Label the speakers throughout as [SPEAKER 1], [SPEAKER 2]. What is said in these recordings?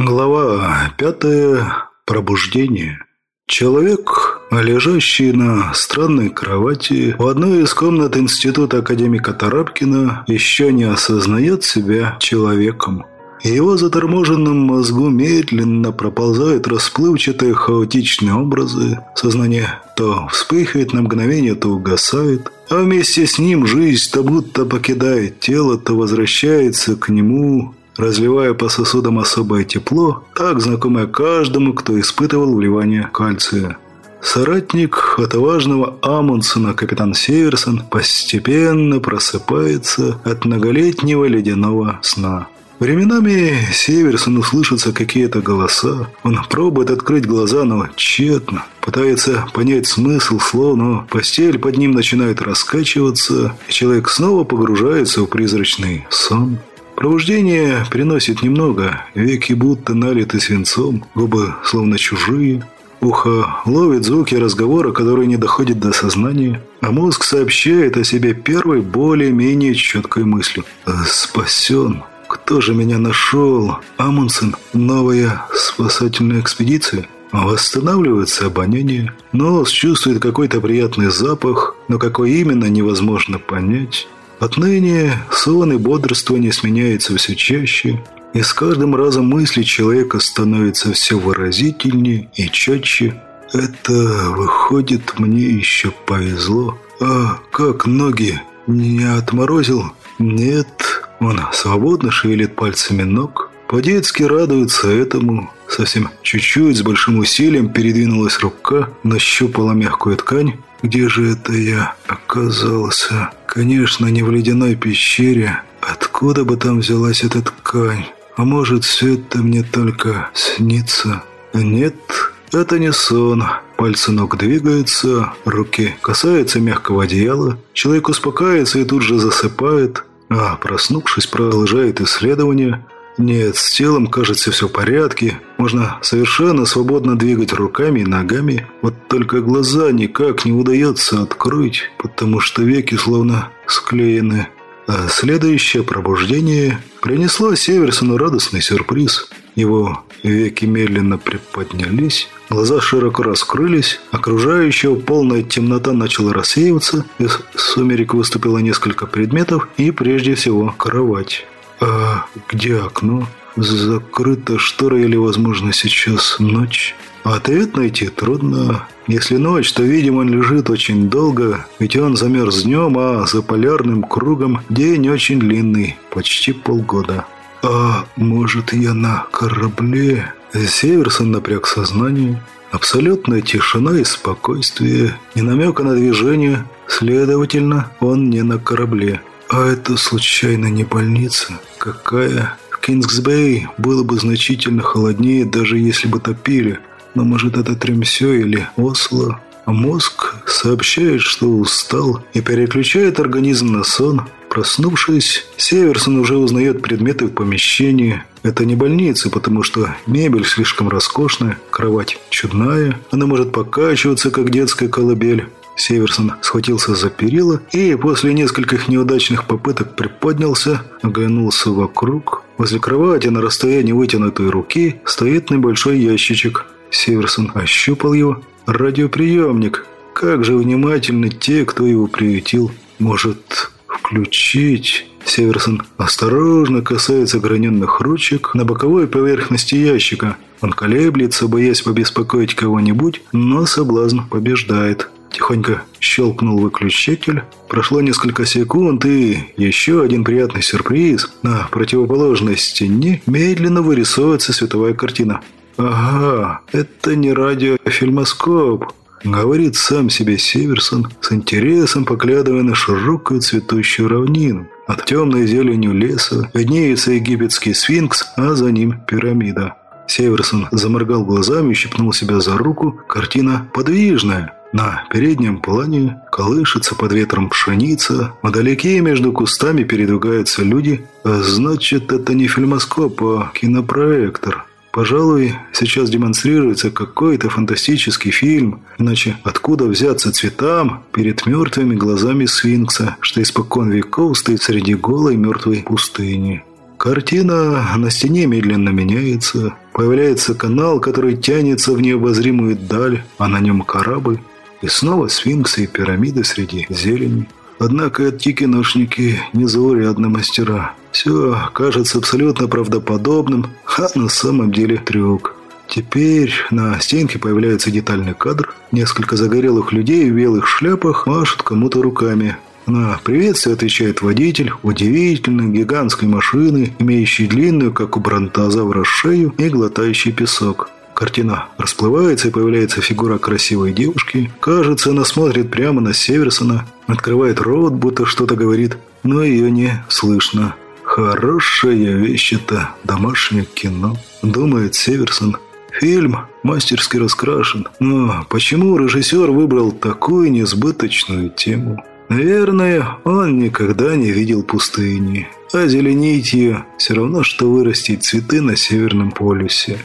[SPEAKER 1] Глава пятая. Пробуждение. Человек, лежащий на странной кровати в одной из комнат института академика Тарапкина, еще не осознает себя человеком. Его заторможенном мозгу медленно проползают расплывчатые хаотичные образы. Сознание то вспыхивает на мгновение, то угасает. А вместе с ним жизнь то будто покидает тело, то возвращается к нему, разливая по сосудам особое тепло, так знакомое каждому, кто испытывал вливание кальция. Соратник отважного Амундсена, капитан Северсон, постепенно просыпается от многолетнего ледяного сна. Временами Северсону слышатся какие-то голоса. Он пробует открыть глаза, но тщетно. Пытается понять смысл слов, но постель под ним начинает раскачиваться, и человек снова погружается в призрачный сон. Пробуждение приносит немного, веки будто налиты свинцом, губы словно чужие. Ухо ловит звуки разговора, которые не доходят до сознания, а мозг сообщает о себе первой более-менее четкой мыслью. «Спасен! Кто же меня нашел? Амундсен? Новая спасательная экспедиция?» Восстанавливается обоняние, нос чувствует какой-то приятный запах, но какой именно невозможно понять. Отныне сон и бодрствование сменяются все чаще, и с каждым разом мысли человека становятся все выразительнее и четче. Это, выходит, мне еще повезло. А как ноги? Не отморозил? Нет. Он свободно шевелит пальцами ног. По-детски радуется этому. Совсем чуть-чуть, с большим усилием передвинулась рука, нащупала мягкую ткань. Где же это я оказался? Конечно, не в ледяной пещере. Откуда бы там взялась эта ткань? А может, все это мне только снится? Нет, это не сон. Пальцы ног двигаются, руки касаются мягкого одеяла. Человек успокаивается и тут же засыпает. А, проснувшись, продолжает исследование – нет, с телом, кажется, все в порядке. Можно совершенно свободно двигать руками и ногами. Вот только глаза никак не удается открыть, потому что веки словно склеены. А следующее пробуждение принесло Северсону радостный сюрприз. Его веки медленно приподнялись, глаза широко раскрылись, окружающая полная темнота начала рассеиваться, из сумерек выступило несколько предметов и, прежде всего, кровать. «А где окно? Закрыта штора или, возможно, сейчас ночь?» Ответ найти трудно. Если ночь, то, видимо, он лежит очень долго, ведь он замерз днем, а за полярным кругом день очень длинный, почти полгода. А может, я на корабле? Северсон напряг сознание. Абсолютная тишина и спокойствие, ни намека на движение, следовательно, он не на корабле. А это случайно не больница? Какая? В Кингсбей было бы значительно холоднее, даже если бы топили. Но может это Тремсё или Осло? А мозг сообщает, что устал и переключает организм на сон. Проснувшись, Северсон уже узнает предметы в помещении. Это не больница, потому что мебель слишком роскошная, кровать чудная, она может покачиваться, как детская колыбель. Северсон схватился за перила и после нескольких неудачных попыток приподнялся, оглянулся вокруг. Возле кровати на расстоянии вытянутой руки стоит небольшой ящичек. Северсон ощупал его. Радиоприемник. Как же внимательны те, кто его приютил. Может, включить... Северсон осторожно касается граненных ручек на боковой поверхности ящика. Он колеблется, боясь побеспокоить кого-нибудь, но соблазн побеждает. Тихонько щелкнул выключатель. Прошло несколько секунд, и еще один приятный сюрприз. На противоположной стене медленно вырисовывается световая картина. «Ага, это не радиофильмоскоп», — говорит сам себе Северсон, с интересом поглядывая на широкую цветущую равнину. От темной зеленью леса виднеется египетский сфинкс, а за ним пирамида. Северсон заморгал глазами и щипнул себя за руку. Картина подвижная. На переднем плане колышется под ветром пшеница, вдалеке между кустами передвигаются люди. А значит, это не фильмоскоп, а кинопроектор. Пожалуй, сейчас демонстрируется какой-то фантастический фильм, иначе откуда взяться цветам перед мертвыми глазами сфинкса, что испокон веков стоит среди голой мертвой пустыни. Картина на стене медленно меняется. Появляется канал, который тянется в необозримую даль, а на нем корабль. И снова сфинксы и пирамиды среди зелени. Однако эти киношники незаурядные мастера. Все кажется абсолютно правдоподобным, а на самом деле трюк. Теперь на стенке появляется детальный кадр. Несколько загорелых людей в белых шляпах машут кому-то руками. На приветствие отвечает водитель удивительной гигантской машины, имеющей длинную, как у бронтозавра, шею и глотающий песок. Картина расплывается и появляется фигура красивой девушки. Кажется, она смотрит прямо на Северсона, открывает рот, будто что-то говорит, но ее не слышно. «Хорошая вещь это, домашнее кино», — думает Северсон. Фильм мастерски раскрашен, но почему режиссер выбрал такую несбыточную тему? Наверное, он никогда не видел пустыни, а зеленить ее все равно, что вырастить цветы на Северном полюсе.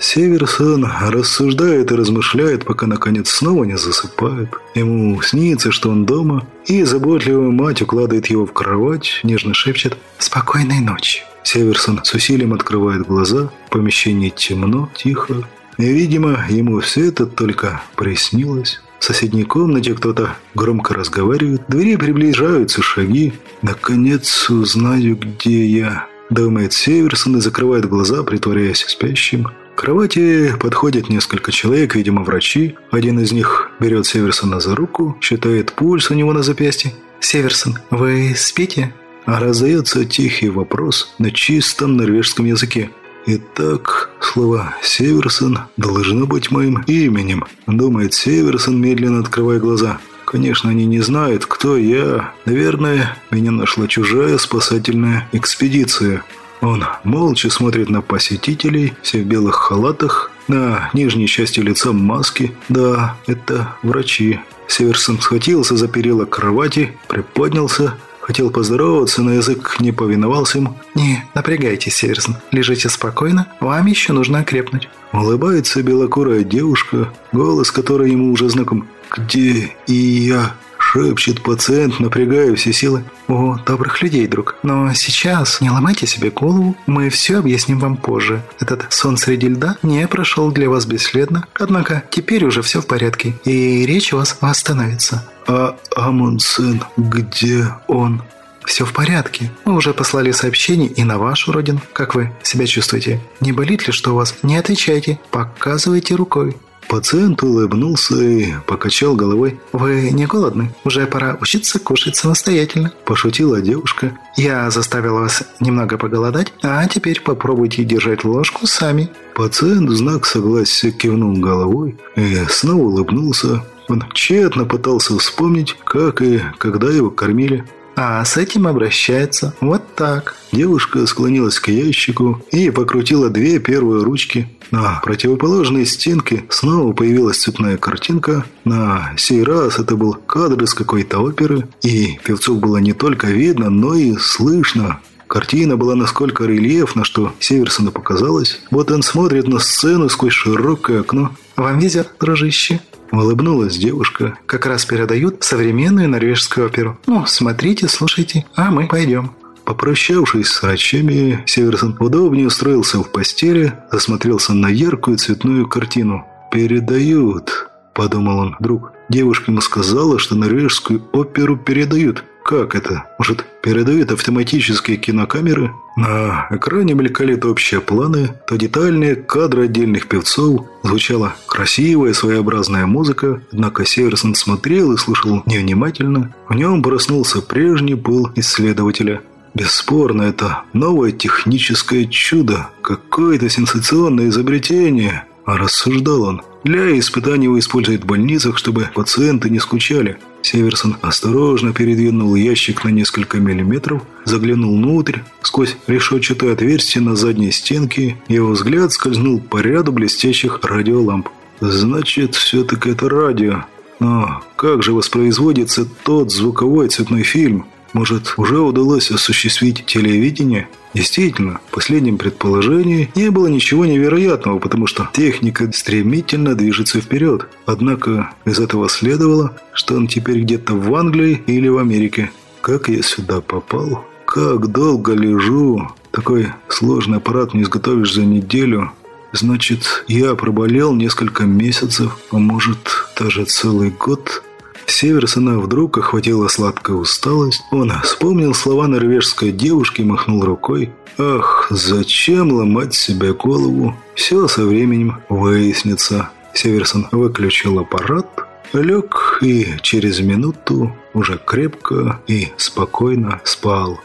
[SPEAKER 1] Северсон рассуждает и размышляет, пока наконец снова не засыпает. Ему снится, что он дома, и заботливая мать укладывает его в кровать, нежно шепчет «Спокойной ночи». Северсон с усилием открывает глаза, в помещении темно, тихо. И, видимо, ему все это только приснилось. В соседней комнате кто-то громко разговаривает, двери приближаются шаги. «Наконец узнаю, где я», — думает Северсон и закрывает глаза, притворяясь спящим. Кровати подходят несколько человек, видимо, врачи. Один из них берет Северсона за руку, считает пульс у него на запястье. «Северсон, вы спите?» А раздается тихий вопрос на чистом норвежском языке. Итак, слова «Северсон» должно быть моим именем, думает Северсон, медленно открывая глаза. Конечно, они не знают, кто я. Наверное, меня нашла чужая спасательная экспедиция. Он молча смотрит на посетителей, все в белых халатах, на нижней части лица маски. Да, это врачи. Северсон схватился за перила кровати, приподнялся, хотел поздороваться, но язык не повиновался ему. «Не, напрягайтесь, Северсон, лежите спокойно, вам еще нужно окрепнуть». Улыбается белокурая девушка, голос которой ему уже знаком. «Где и я?» Шепчет пациент, напрягая все силы. «О, добрых людей, друг. Но сейчас не ломайте себе голову. Мы все объясним вам позже. Этот сон среди льда не прошел для вас бесследно. Однако теперь уже все в порядке, и речь у вас восстановится». «А Амундсен, где он?» «Все в порядке. Мы уже послали сообщение и на вашу родину. Как вы себя чувствуете? Не болит ли что у вас? Не отвечайте. Показывайте рукой». Пациент улыбнулся и покачал головой. «Вы не голодны? Уже пора учиться кушать самостоятельно», – пошутила девушка. «Я заставила вас немного поголодать, а теперь попробуйте держать ложку сами». Пациент в знак согласия кивнул головой и снова улыбнулся. Он тщетно пытался вспомнить, как и когда его кормили. А с этим обращается вот так. Девушка склонилась к ящику и покрутила две первые ручки. На противоположной стенке снова появилась цветная картинка. На сей раз это был кадр из какой-то оперы. И певцов было не только видно, но и слышно. Картина была насколько рельефна, что Северсону показалось. Вот он смотрит на сцену сквозь широкое окно. «Вам везет, дружище», Улыбнулась девушка. Как раз передают современную норвежскую оперу. Ну, смотрите, слушайте, а мы пойдем. Попрощавшись с врачами, Северсон удобнее устроился в постели, засмотрелся на яркую цветную картину. «Передают», – подумал он вдруг. Девушка ему сказала, что норвежскую оперу передают. Как это? Может, передают автоматические кинокамеры? На экране мелькали то общие планы, то детальные кадры отдельных певцов. Звучала красивая своеобразная музыка, однако Северсон смотрел и слушал невнимательно. В нем проснулся прежний пыл исследователя. Бесспорно, это новое техническое чудо, какое-то сенсационное изобретение. А рассуждал он. Для испытаний его используют в больницах, чтобы пациенты не скучали. Северсон осторожно передвинул ящик на несколько миллиметров, заглянул внутрь, сквозь решетчатое отверстие на задней стенке, его взгляд скользнул по ряду блестящих радиоламп. «Значит, все-таки это радио. Но как же воспроизводится тот звуковой цветной фильм?» Может, уже удалось осуществить телевидение? Действительно, в последнем предположении не было ничего невероятного, потому что техника стремительно движется вперед. Однако из этого следовало, что он теперь где-то в Англии или в Америке. Как я сюда попал? Как долго лежу? Такой сложный аппарат не изготовишь за неделю. Значит, я проболел несколько месяцев, а может, даже целый год. Северсона вдруг охватила сладкая усталость. Он вспомнил слова норвежской девушки и махнул рукой. «Ах, зачем ломать себе голову? Все со временем выяснится». Северсон выключил аппарат, лег и через минуту уже крепко и спокойно спал.